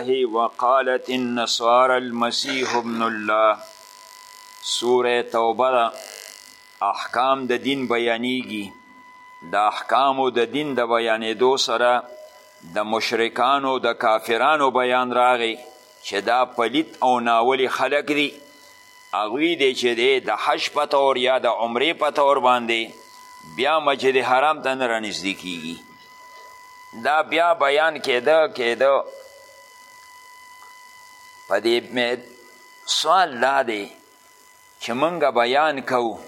الله وقالت النصارى المسيح ابن الله سوره توبه ده احکام د دین بیانیږي د احکامو د دین د بیانېدو سره د مشرکانو د کافرانو بیان راغی چې دا پلیت او ناولی خلق دي هغوی دی چه دی د حج په طور یا د عمری په طور باندی بیا مسجد حرام ته نه رانزدی کیږی دا بیا بیان کیده کیده په دی سوال دا دی چه منګه بیان کو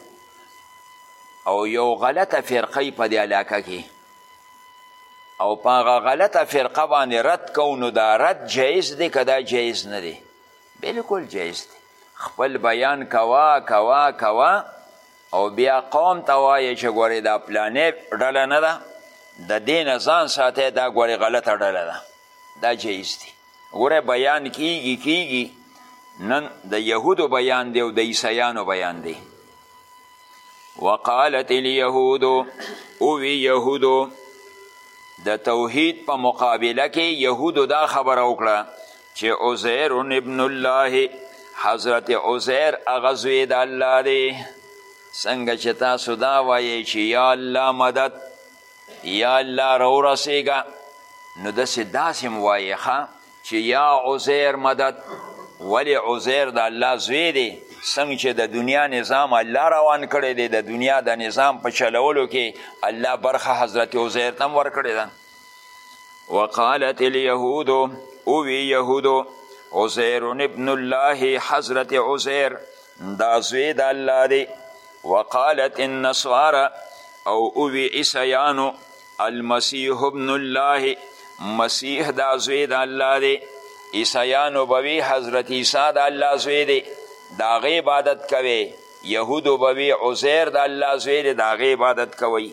او یو غلطه فرقه په دی علاقه کی او په هغه غلطه فرقه باندې رد کو نو دا رد جایز دی که دا جایز نه دی بلکل جایز دی خپل بیان کوا کوا کوا او بیا قوم ته وایې چې ګورې دا پلانې ډله نه ده د دې نه ځان ساتی دا ګورې غلطه ډله ده دا جایز دی ګوره بیان کیږي کیږي نن د یهودو بیان دی او د عیسیانو بیان دی وقالت الیهود اوی یهودو د توحید په مقابله کې یهودو دا خبره وکړه چې عزیر ابن الله حضرت عزیر هغه زوی د الله دی څنګه چې تاسو دا وایئ چې یا الله مدد یا الله راورسېږه نو داسې داسې هم وایې ښه چې یا عزیر مدد ولې عزیر د الله زوی دی څنګه چې د دنیا نظام الله روان کړی دی د دنیا د نظام په چلولو کې الله برخه حضرت عزیر ته هم ورکړې ده وقالت اليهود اوی یهودو عزیر ابن الله حضرت عزیر دا زوی د الله دی وقالت النصارى او اوی عیسیانو المسیح ابن الله مسیح دا زوی د الله دی عیسیانو بوی حضرت عیسی د الله زوی دی د هغې عبادت کوي یهودو بوی عزیر د الله زوی دی د هغې عبادت کوي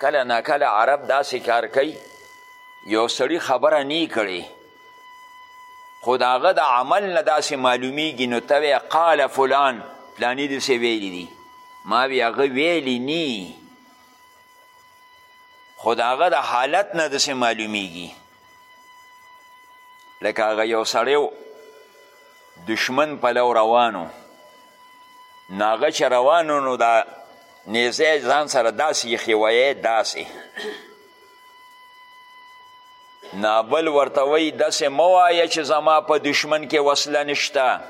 کله نا کله عرب داسې کار کوي یو سړي خبره نه کړي خو د هغه د عمل نه داسې معلومیږي نو ته وایې قال فلان فلاني داسې ویلي دي ما وی هغه ویلي نی خو د هغه د حالت نه داسې معلومیږي لکه هغه یو سړی و دشمن پلو روانو نو هغه چې روانو نو دا نیزه ځان سره داسې ایښې ویې داسې نابل ورته وایي داسې مه وایه چې زما په دشمن کې وسله نشته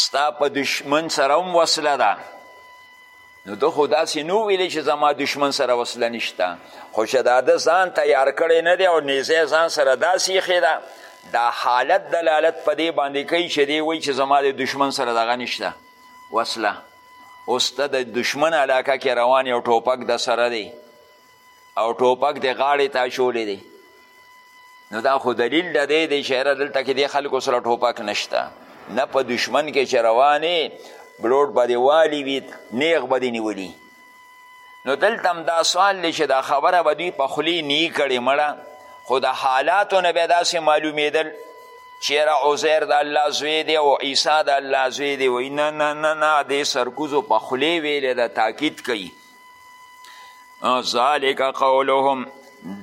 ستا په دشمن سره هم وسله ده نو ده خو داسې نو ویلې چې زما دشمن سره وسله نشته خو چې دا ده ځان تیار کړی نه دی او نیزه ځان سره داسې ایښې ده دا حالت دلالت په دې باندې کوي چې دی وایي چې زما د دشمن سره دغه نشته وسله اوس ته د دشمن علاقه کې روان یو ټوپک د سره دی او ټوپک د غاړې ته اچولی دی نو دا خو دلیل د دی دی چې یاره دلته کې د خلکو سره ټوپک نشته نه په دشمن کې چې روانې بلوټ به دې والي وي نیغ به دې نیولي نو دلته هم دا سوال دی چې دا خبره به دوی په خولې نی کړې مړه خو د حالاتو نه به داسې معلومېدل چیرې عزیر د الله زوی دی او عیسی د الله زوی دی وایي نه نه نه نه دې سرکوزو په خولې ویلې ده تاکید کوي ذالک قولهم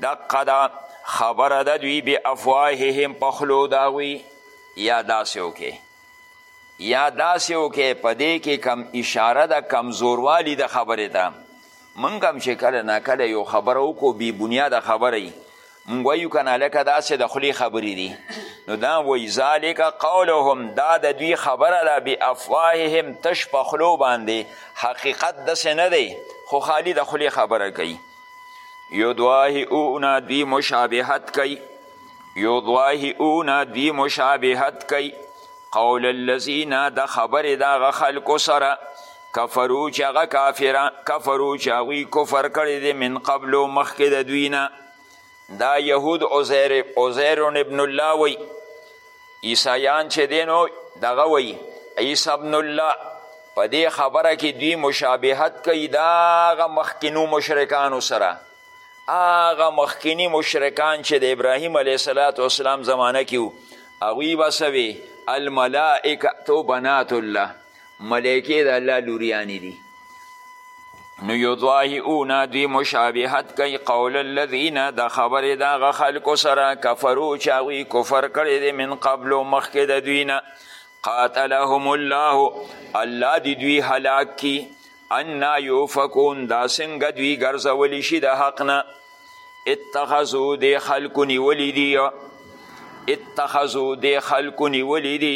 دقه دا خبره د دوی بی افواههم په خلو د هغوی یا داسې وکې یا داسې وکې په دې کې کم اشاره ده کمزوروالي د خبرې ته موږ هم چې کله ناکله یو خبره وکړو بې بنیاده خبره مونږ وایو که نه لکه داسې د خولې خبرې دي نو دا وایي ذالک قولهم دا د دوی خبره ده بافواههم تش په خولو باندې حقیقت داسې نه دی خو خالي د خولې خبره کوي یضواهئونه دوی مشابهت کوي یضواهئونه دوی مشابهت کوي قول الذین د خبرې د هغه خلکو سره کفرو چې هغه کافران کفرو چې هغوی کفر کړی دی من قبلو مخکې د دوی نه دا یهود عزیر عزیر ابن الله وی عیسایان چې دی نو دغه وی عیسی ابن الله په دې خبره کې دوی مشابهت کوي د هغه مخکینو مشرکانو سره هغه مخکیني مشرکان چې د ابراهیم علیه صلات وسلام زمانه کې وو هغوی به څه الملائکة بنات الله ملائکې د الله لوریانې دي نو یضاهئون دوی مشابهت کوي قول الذین د خبرې د هغه خلکو سره کفرو چې هغوی کفر کړی دی من قبلو مخکې د دوی نه قاتلهم الله الله دی دوی هلاک کی انا یوفکون دا څنګه دوی ګرځولی شي د حق نه اتخذو دې خلکو نیولی دي اتخذو دې خلکو نیولی دي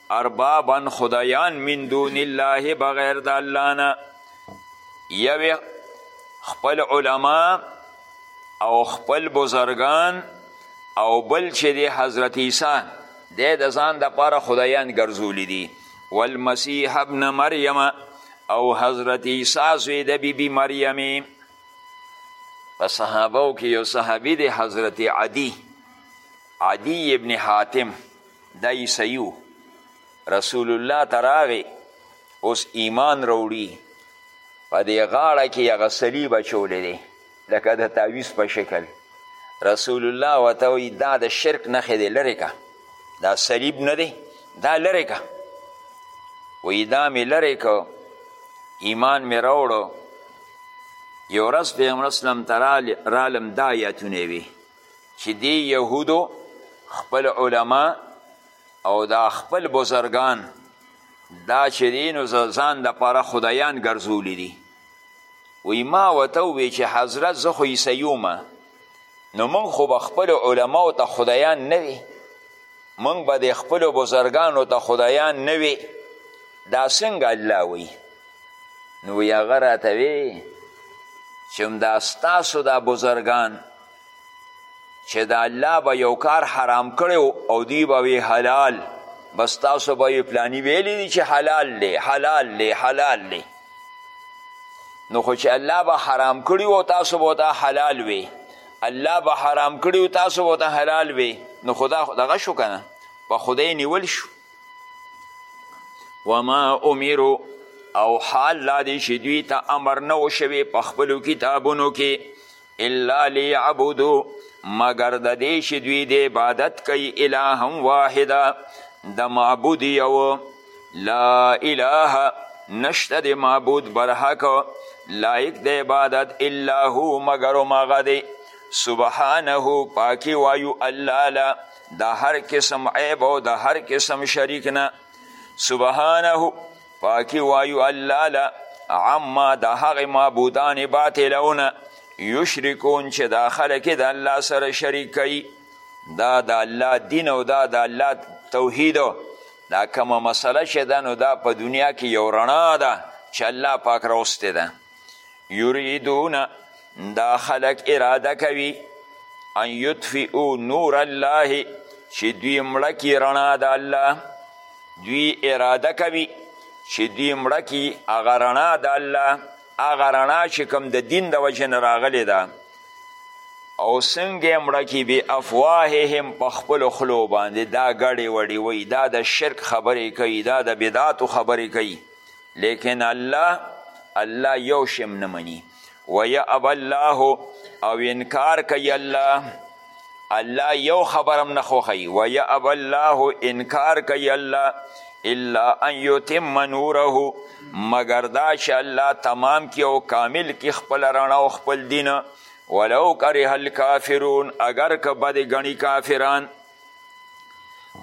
اربابا خدایان من دون الله بغیر د الله نه یوې خپل علما او خپل بزرگان او بل چې دی حضرت عیسی دی د ځان دپاره خدایان ګرځولی دي والمسیح ابن مریم او حضرت عیسی زوی د بیبي مریمې په صحابو کې یو صحابي دی حضرت عدی عدی ابن حاتم دا عیسوي و رسول الله ته راغی اوس ایمان راوړي په دې غاړه کې هغه صلیب اچولی دی لکه د تعویز په شکل رسول الله ورته وایي دا د شرک نښې دی لرې که دا صلیب نه دی دا لرې که وایي دا مې لرې که ایمان مې راوړو یو ورځ پیغمبر اسلم ته رالم دا ایتونه وي چې دې یهودو خپل علما او دا خپل بزرګان دا چې دی نو ځان دپاره خدایان ګرځولی دي وی ما ورته ووی چې حضرت زه خو عیسی یوم نو موږ خو به خپلو علماو ته خدایان نه وي موږ به د خپلو بزرګانو ته خدایان نه وي دا څنګه الله وی نو وی هغه راته وی چې همدا ستاسو دا بزرګان چې د الله به یو کار حرام کړی او دوی به وی حلال بس تاسو به یې پلانی ویلی دی چې حلال دی حلال دی حلال دی نو خو چې الله به حرام کړی او تاسو به ته حلال وی الله به حرام کړی او تاسو به ته حلال وی نو خدا دغه شو کنه په خدای نیول شو وما امرو او حال لا دی چې دوی ته امر نه وشوي په خپلو کتابونو کې الا لیعبدو مګر د دې چې دوی د عبادت کوي الها واحده د معبود یو لا اله نشته د معبود برحق لایق د عبادت الا هو مګر همغه دی سبحانه پاکی وایو الله لا د هر قسم عیب او د هر قسم شریک نه سبحانه پاکی وایو الله له عما د هغې معبودان باطلونه یشرکون چې دا خلک د الله سره شریک کوي دا د الله دین او دا د الله توحید دا کومه مسله چې ده نو دا په دنیا کې یو رڼا ده چې الله پاک راوستې ده یریدون دا خلق اراده کوي ان یطفئو نور الله چې دوی مړه کي رڼا د الله دوی اراده کوي چې دوی مړه کي هغه رڼا د الله هغه رڼا چې کوم د دین د وجې نه راغلې ده او څنګه مړه کي بې افواههم په خپلو خولو باندې دا ګډې وډې وایي دا د شرک خبرې کوي دا د بدعاتو خبرې کوي لیکن الله الله یو شم نه مني ویأب الله او انکار کوي الله الله یو خبرم نه خوښوي ویأب الله انکار کوي الله الا ان یتم نوره مگر دا چې الله تمام کی او کامل کی خپل رڼا او خپل دین ولو کره الکافرون اگر که بد ګڼي کافران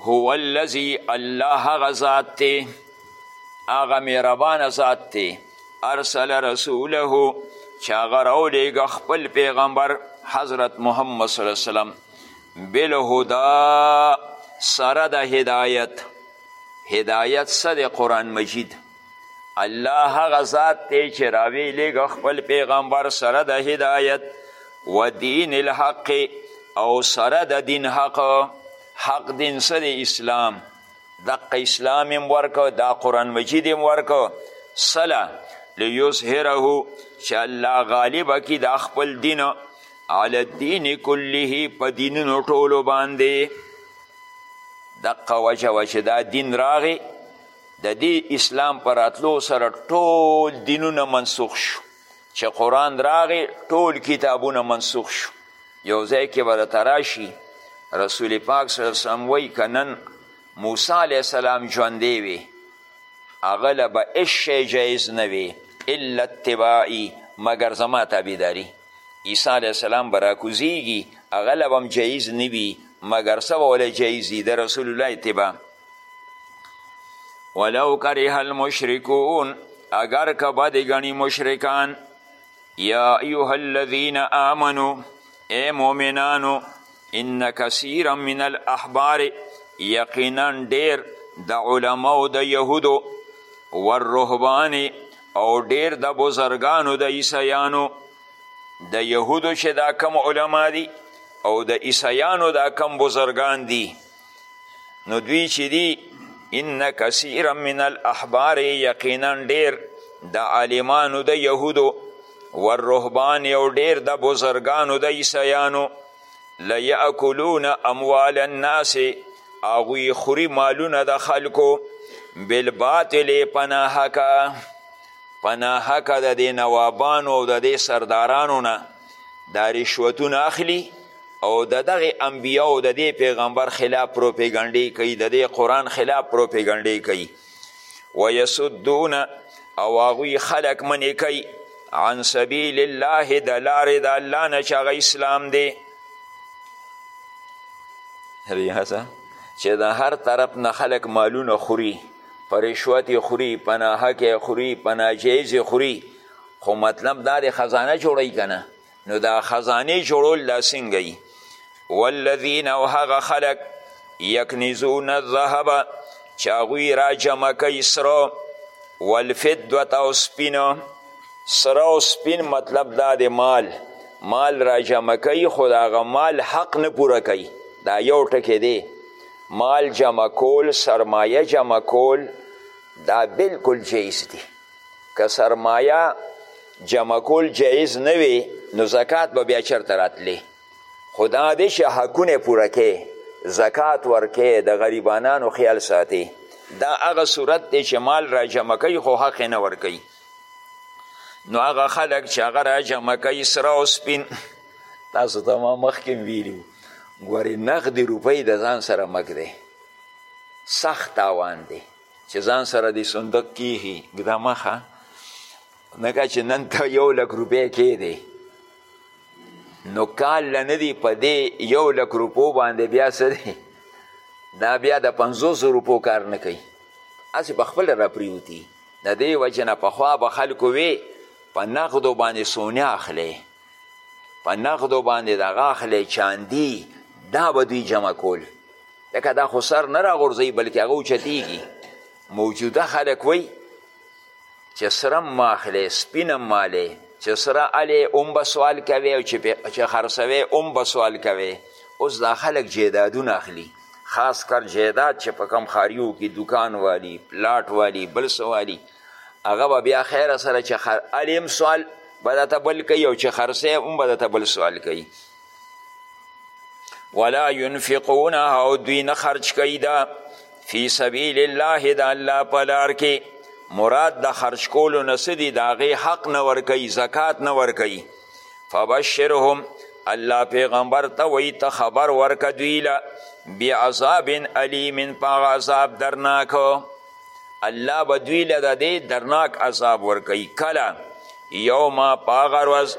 هو الذي الله هغه ذات دی هغه مهربانه ذات دی ارسل رسوله چې هغه راولیږه خپل پیغمبر حضرت محمد صلی الله وسلم بالهدا سره د هدایت هدایت څه دی قرآن مجید الله هغه ذات دی چې راوی لیږه خپل پیغمبر سره د هدایت و دین الحق او سره د دین حق حق دین څه دی اسلام دقه اسلام هم ورکو دا قرآن مجید هم ورکو سله لیظهره چې الله غالبه کي دا خپل دین علی الدین کله په دینونو ټولو باندې دقه وجه وه چې دا دین راغی د دې اسلام پر راتلو سره ټول دینونه منسوخ شو چې قرآن راغې ټول کتابونه منسوخ شو یو ځای کې به درته راشي رسول پاک صلی الله علیه وسلم وایي که نن موسی علیه السلام ژوندی وي هغه له به هېڅ شی جایز نه وي الا اتباعي مګر زما تابعداري عیسی علیه السلام به راکوزیږي هغه له به هم جایز نه وي مګر څه به وله جایز وي د رسول الله اتباع ولو کره المشرکون اگر که بد ګڼي مشرکان یا ایها الذین آمنو ای مؤمنانو ان کثیرا من الاحبار یقینا ډیر د علماو د یهودو والرهبان او ډیر د بزرګانو د عیسیانو د یهودو چې دا کم علما دي او د عیسیانو دا کم بزرګان دي نو دوی چې دي ان کثیرا من الاحبار یقینا ډیر د عالمانو د یهودو والرهبان او ډیر د بزرګانو د عیسیانو لیاکلون اموال الناس هغوی خوري مالونه د خلکو بالباطل په ناحقه په ناحقه د دې نوابانو او د دې سردارانو نه دا رشوتونه اخلي او د دغه انبیاو د دې پیغمبر خلاف پروپیګنډې کوي د دې قرآن خلاف پروپیګنډې کوي ویسدون او هغوی خلک منې کوي عن سبیل الله د لارې د الله نه چې هغه اسلام دی چې د هر طرف نه خلک مالونه خوري په رشوت خوري په ناحقې خوري په ناجایزې خوري خو مطلب دا دی خزانه جوړوي که نه نو دا خزانې جوړول دا څنګه یي والذین او هغه خلک یکنیزون الذهب چې هغوی را جمع کوي سره والفدوة او سپینه سره او سپین مطلب دا دی مال مال را جمع کوي خو د هغه مال حق نه پوره کوي دا یو ټکی دی مال جمع کول سرمایه جمع کول دا بلکل جیز دی که سرمایه جمع کول جایز نه وي نو زکات به بیا چرته راتلی خو دا دی چې حقونه پوره کې زکات ورکې د غریبانانو خیال ساتي دا هغه صورت دی چې مال را جمع کوي خو حق نه ورکوي نو هغه خلک چې هغه را جمع کوي سره او سپین تاسو ته ما مخکې ویلي ګورې نغدې روپۍ د ځان سره مږ دی سخت تاوان دی چې ځان سره د صندوق کیږي ګدا مخه نګه چې نن ته یو لک روپۍ کې دی نو کال له نه دی په دې یو لک روپو باندې بیا څه دی دا بیا د پنځوسو روپو کار نه کوي هسې په خپله راپریوتي د دې وجې نه پخوا به خلکو وې په نقدو باندې سونه اخلی په نقدو باندې د هغه اخلی چاندي دا به دوی جمع کول ځکه دا خو سر نه راغورځوي بلکې هغه اوچتیږي موجوده خلک وایي چې سره مه اخلی سپینه مه الی چې سره الی هم به سوال کوې او چې خرڅوې هم به سوال کوې اوس دا خلک جیدادونه اخلي خاص کر جیداد چې په کم خاریو کې دکان والی پلاټ والی بل څه والی هغه به بیا خیر سره چې خر علیم سوال به درته بل کوي او چې خرڅی هم به درته بل سوال کوي ولا ينفقون او دوی نه خرج کوي دا فی سبیل الله د الله په لار کې مراد د خرج کولو نه څه دي د هغې حق نه ورکوي زکات نه ورکوي فبشرهم الله پیغمبر ته وی ته خبر ورکه دوی له بعذاب علیم په عذاب درناکو الله به دوی له د دې درناک عذاب ورکوي کله یوم په هغه ورځ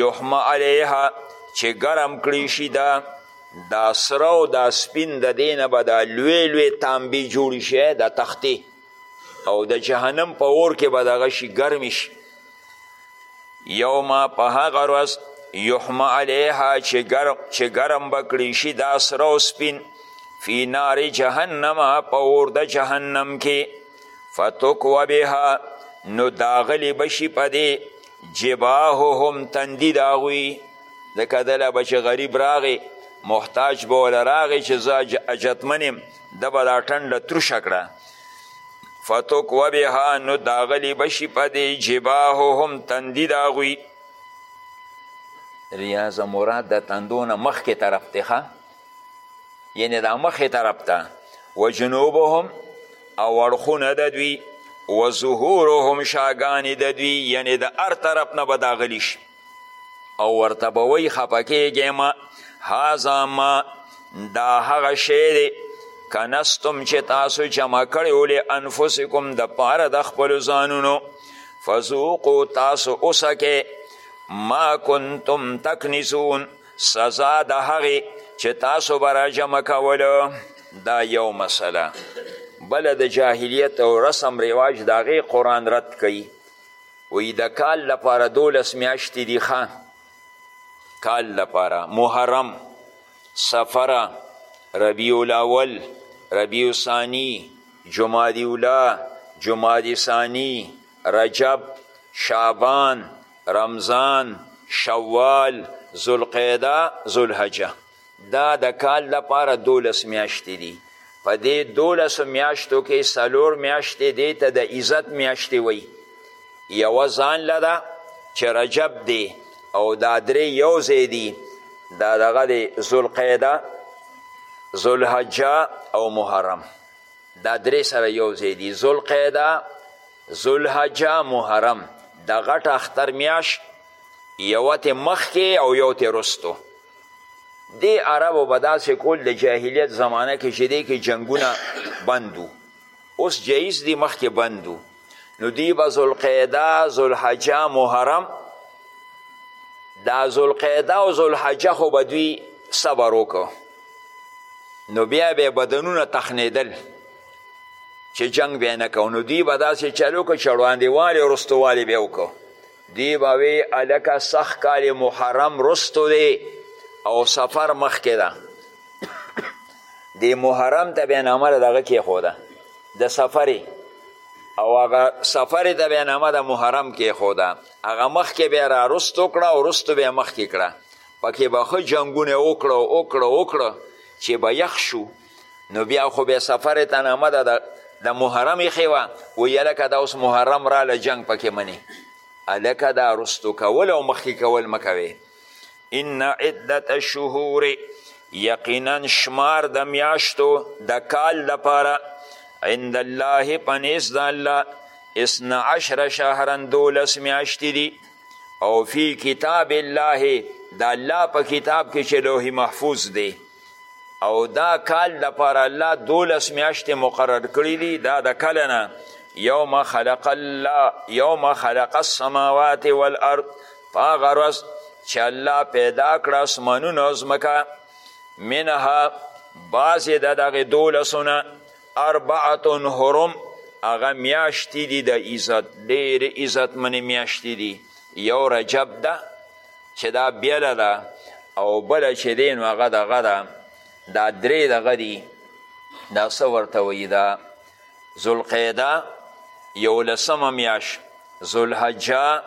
یحمه علیها چې ګرم کړی شي دا دا سره او دا سپین د دې نه به دا لوی لوی تانبې جوړې شي د تختې او د جهنم په اور کې به دغه شي ګرمې شي یوم په هغه ورځ یحم علیها چې ګرم به کړی شي دا سره او سپین فی نار جهنم په اور د جهنم کې فتکوه بها نو داغلی بشي په دې جباههم تندي د هغوی ځکه دله به چې غریب راغی محتاج به وله راغی چې زه اجتمن یم ده به دا ټنډه تروشه کړه فتوکو بها نو داغلی بشی په دی جباههم تندی داغوی ریاض مراد د تندونه مخکې طرف دی ښه یعنی دا مخې طرف ته و جنوبهم او اړخونه د دوی و ظهورهم شاګانې د دوی یعنی د هر طرف نه به داغلی شي او ورته به وایي خفه کیږی مه هذا ما دا هغه شی دی کنستم چې تاسو جمع کړی ولې انفسکم د پاره د خپلو ځانونو فذوقو تاسو اوسکه ما کنتم تکنزون سزا د هغې چې تاسو به را جمع کولو دا یو مسله بله د جاهلیت او رسم رواج د هغې قرآن رد کوي وی د کال لپاره دولس میاشتې دي ښه کال لپاره محرم سفره ربیع الاول ربیع ثانی جمادی اولا جمادی ثانی رجب شعبان رمضان شوال ذوالقعده ذوالحجه دا د کال لپاره دولس میاشتې دي په دې دولسو میاشتو کې څلور میاشتې دې ته د عزت میاشتې وي یوه ځان له ده چې رجب دی او دا درې یو ځای دي دا دغه دی ذوالقعده ذوالحجه او محرم دا درې سره یو ځای دي ذوالقعده ذوالحجه محرم د غټ اختر میاشت یوه تې مخکې او یو تې رستو دی عربو به داسې کول د جاهلیت زمانه کې چې دی کې جنګونه بند وو اوس جایز دی مخکې بند وو نو دی به ذوالقعده ذوالحجه محرم دا ذوالقعده او ذوالحجه خو به دوی صبر وکړو نو بیا به بدنونه تخنیدل چې جنگ بیا نه کو نو دوی به داسې چلو که چړواندېوالې وروستوالې به وکړو دی به وی الکه سخت کال محرم رستو دی او سفر مخکې ده دی محرم ته بیا نامه د دغه کېښوده د سفرې او هغه سفرې ته بیا نامه د محرم کېښوده هغه مخکې بیا را رستو کړه او رستو بیا مخکې کړه پکې به ښه جنګونه وکړه وکړه وکړه چې به یخ شو نو بیا خو به سفر ته نامه ده د محرم یې ښې وه وایي هلکه دا اوس محرم راله جنګ پکې منې هلکه دا رستو کول او مخکې کول مه کوې ان عدت الشهور یقینا شمار د میاشتو د کال دپاره عند الله په نیز د الله اثنا عشر شهرا دولس میاشتې دي او فی کتاب الله د الله په کتاب کې چې لوح محفوظ دی او دا کال د پر الله دولس میاشتې مقرر کړی دي دا د کله نه یوم خلق الله یوم خلق السماوات والارض په هغه ورځ چې الله پیدا کړه اسمانونه او ځمکه منها بعضې د دغې دولسو نه اربعتون حرم هغه میاشتې دي د عزت ډېرې عزتمنې میاشتې دي یو رجب ده چې دا بیله ده او بله چې دی نو هغه دغه ده دا درې دغه دي دا څه ورته وایي دا ذوالقعده یولسمه میاش ذوالحجه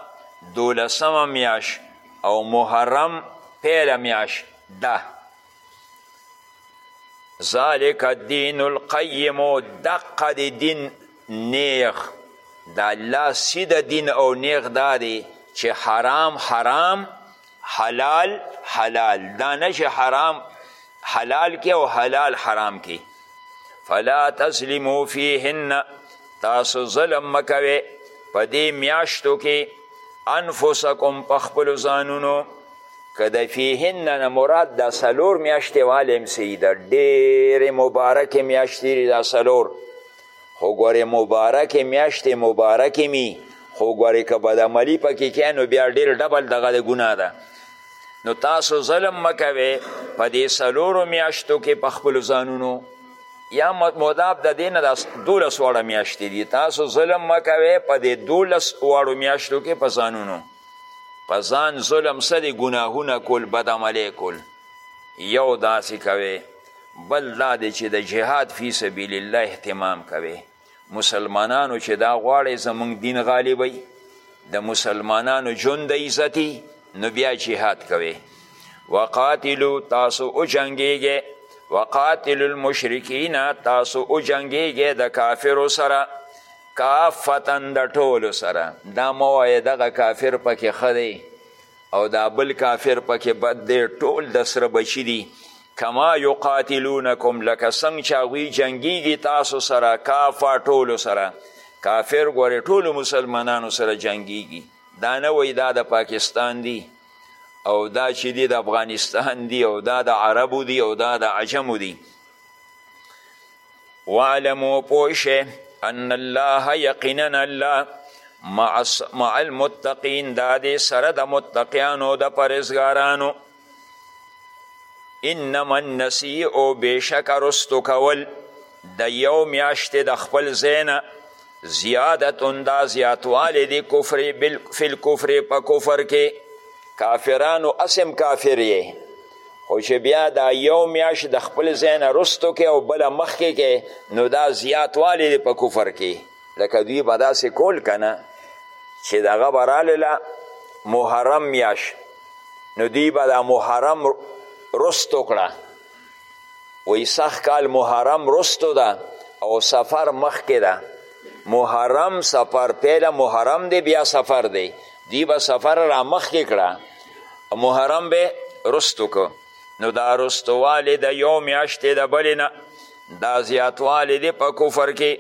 دولسمه میاش او محرم پیله میاش ده ذالک الدین القیم دقه د دین نیغ د الله سیده دین او نیغ دا دی چې حرام حرام حلال حلال دا نه چې حرام حلال کې او حلال حرام کې فلا تظلمو فیهن تاسو ظلم مکوي په دې میاشتو کې انفسکم په خپلو ځانونو که د فیهن نه مراد دا څلور میاشتې والی هم صحیح ده ډېرې مبارکې میاشتې دي دا څلور خو ګورې مبارکې میاشتې مبارکې مي خو ګورې که بدعملي پکې کښی نو بیا ډېر ډبل دغه د ګناه ده نو تاسو ظلم مکوي په دې سلورو میاشتو کې په خپل ځانونو یا مداب د دې نه د دولس واړه میاشتې دي تاسو ظلم مکوي په دې دولس واړو میاشتو کې په ځانونو په ځان ظلم څه دي ګناهونه کول بدعملۍ کول یو داسې کوي بل دا دی چې د جهاد فی سبیل الله اهتمام کوي مسلمانانو چې دا غواړی زمونږ دین غالبی د مسلمانانو جون د عزتی نو بیا جهاد کوي وقاتلو تاسو او جنگیږي وقاتلو المشرکین تاسو او جنگیږي د کافرو سره کافتن د ټولو سره دا موایه دغه کافر پکې خدی او دا بل کافر پکې بد دی ټول د سره بچي دي کما یقاتلونکم لکه څنګه چې هغوی جنګیږي تاسو سره کافا ټولو سره کافر ګورې ټولو مسلمانانو سره جنګیږي دا نه وایي دا د پاکستان دي او دا چې دي د افغانستان دي او دا د عربو دي او دا د عجمو دي وعلمو پوه شئ ان الله یقینا الله مع, مع المتقین دا دی سره د متقیانو د پرهزګارانو انما النسیع بېشکه رستو کول د یو میاشتې د خپل ځای نه زیادتون دا زیاتوالی دی کفر فی الکفر په کفر کې کافرانو اسم کافر یې خو چې بیا دا یو میاش د خپل ځای نه رستو کې او بله مخکې کې نو دا زیاتوالی دی په کفر کې لکه دوی به داسې کول که نه چې دغه به رالله محرم میاش نو دوی به دا محرم رستو کړه وی سخ کال محرم رستو ده او سفر مخکې ده محرم سفر پیله محرم دی بیا سفر دی دی به سفر را مخکې کړه محرم به رستو که نو دا رستوالی د یو میاشتې د بلې نه دا زیاتوالی دی په کفر کې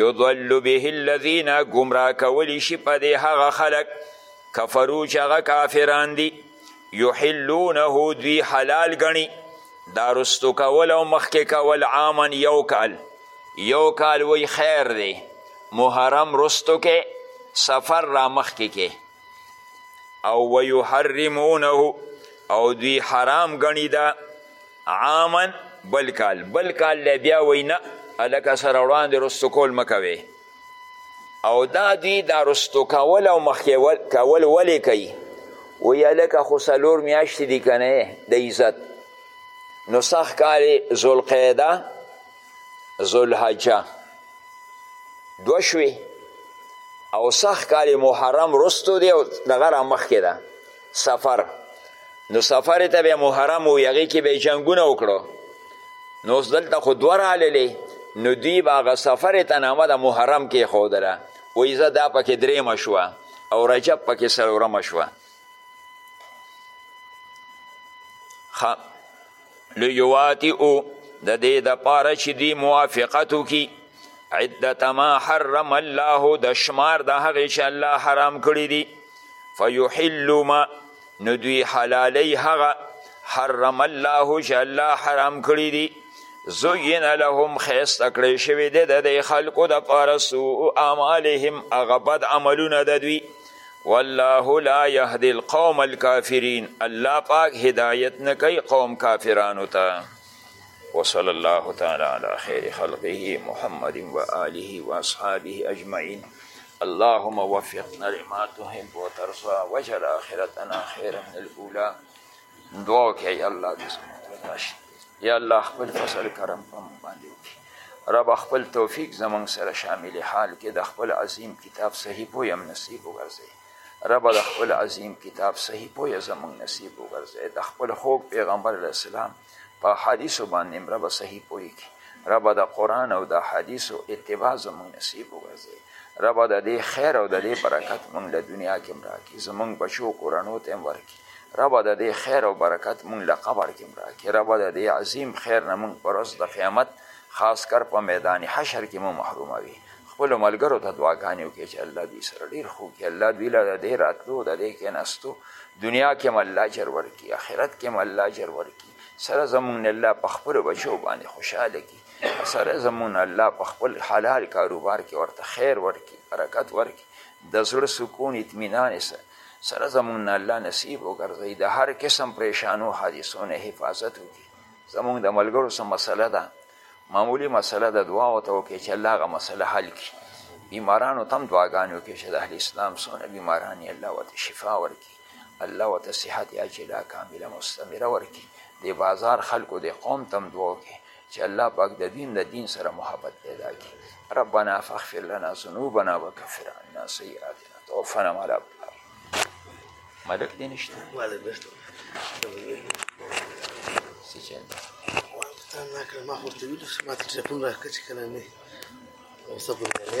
یضل به الذین ګمراه کولی شي په دې هغه خلک کفرو چې هغه کافران دي یحلونه دوی حلال ګڼي دا رستو کول او مخکې کول عاما یو کال یو کال وی خیر دی محرم رستو کې سفر را مخکې کې او ویحرمونه او دوی حرام ګڼي دا عاما بل کال بل کال له بیا وی نه هلکه سره وړاندې رستو کول مه کوې او دا دوی دا رستو کول او مخکې کول ولې کوي وایي هلکه خو څلور میاشتې دي که نه د عزت نو سږ کال یې ذوالقعده ذوالحجه دوه شوې او سږ کال یې محرم رستو دی او دغه رامخکې ده سفر نو سفر ته به محرم وي هغې کې به جنګونه وکړو نو اوس دلته خو دوه راللې نو دوی به هغه سفر ته نامه د محرم کې ښودله وایي زه دا پکې درېیمه شوه او رجب پکې څلورمه شوه لیواتی او د دې د پاره چې دوی موافقت وکړي عدت ما حرم الله د شمار د هغې چې الله حرام کړي دي فیحل ما نو دوی حلالوي هغه حرم الله چې الله حرام کړي دي زین لهم خیسته کړی شوی دی د دې خلکو دپاره سوء اعمالهم هغه بد عملونه د دوی والله لا يهدي القوم الكافرين الله پاک هدایت نه کوي قوم کافرانو ته وصلى الله تعالى على خير خلقه محمد وآله وأصحابه أجمعين اللهم وفقنا لما تحب وترضى وجل آخرتنا خيرا من الأولى دعا وکړئ الله دې زموږ راشي یا الله خپل فضل کرم په موږ باندې وکړي رب خپل توفیق زمونږ سره شامل حال کې د خپل عظیم کتاب صحیح پوی هم نصیب وګرځي رب د خپل عظیم کتاب صحیح پوی زمونږ نصیب وګرځي د خپل خوږ پیغمبر علیه السلام په حدیثو باندې رب صحیح پوی کړي رب د قرآن او د حدیثو اتباع زمونږ نصیب وګرځي ربه د دې خیر او د دې برکت مونږ له دنیا کې هم راکړي زمونږ بچو کورنو ته هم ورکړي ربه د دې خیر او برکت مونږ له قبر کې هم راکړي ربه د دې عظیم خیر نه مونږ پر ورځ د قیامت خاص کر په میدان حشر کې مو محروموي خپلو ملګرو ته دعاګانې وکړي چې الله دوی سره ډېر ښه وکړي الله دوی له د دې راتلو د دې کېناستو دنیا کې هم الله اجر ورکړي آخرت کې هم الله اجر ورکړي سره زمونږ نه الله په خپلو بچو باندې خوشحاله کړي سره زمون الله په خپل حلال کاروبار کې ورته خیر ورکي برکت ورکي د زړه سکون اطمینان سره زمون الله نصیب وګرځي د هر قسم پریشانو حادثو نه حفاظت وکړي زمون د ملګرو سره مسله ده معمولی مسله د دعا وته وکړي چې الله هغه مسله حل کړي بیمارانو تم دعاګانې وکړي چې د اهل اسلام څونه بیماران یې الله ورته شفا ورکړي الله ورته صحت عاجله کامله مستمره ورکړي د بازار خلکو د قوم تم دعا وکړي چې الله پاک د دین له دین سره محبت پیدا کړي ربنا فاغفر لنا ذنوبنا وکفر عنا سیئاتنا توفنا مع الابرار ملک دې نشته ملک نشته څه چل دی انا کله ما خو ته ویل چې ما ته ټلیفون راکړه چې کله نه اوس په دې